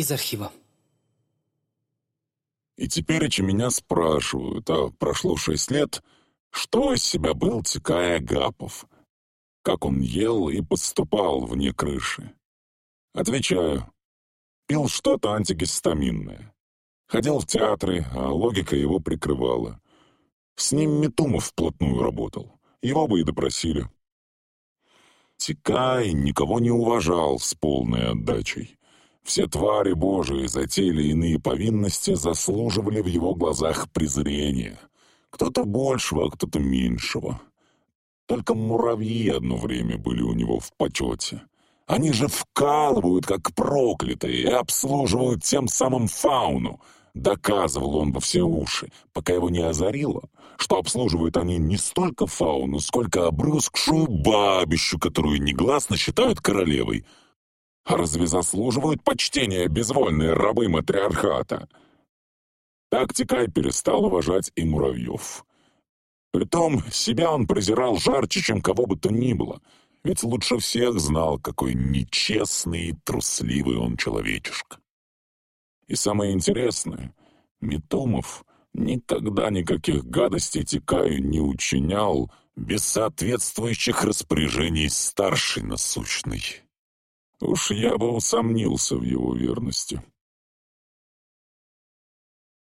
Из архива. И теперь меня спрашивают, а прошло шесть лет, что из себя был Тикай Агапов? Как он ел и поступал вне крыши? Отвечаю, пил что-то антигистаминное. Ходил в театры, а логика его прикрывала. С ним Метумов вплотную работал. Его бы и допросили. Тикай никого не уважал с полной отдачей. Все твари Божии за те или иные повинности заслуживали в его глазах презрения. Кто-то большего, а кто-то меньшего. Только муравьи одно время были у него в почете. Они же вкалывают, как проклятые, и обслуживают тем самым фауну — Доказывал он во все уши, пока его не озарило, что обслуживают они не столько фауну, сколько обрюзгшую бабищу, которую негласно считают королевой. Разве заслуживают почтения безвольные рабы матриархата? Так Тикай перестал уважать и муравьев. Притом себя он презирал жарче, чем кого бы то ни было, ведь лучше всех знал, какой нечестный и трусливый он человечишка. И самое интересное, Метомов никогда никаких гадостей Тикаю не учинял без соответствующих распоряжений старшей насущной. Уж я бы усомнился в его верности.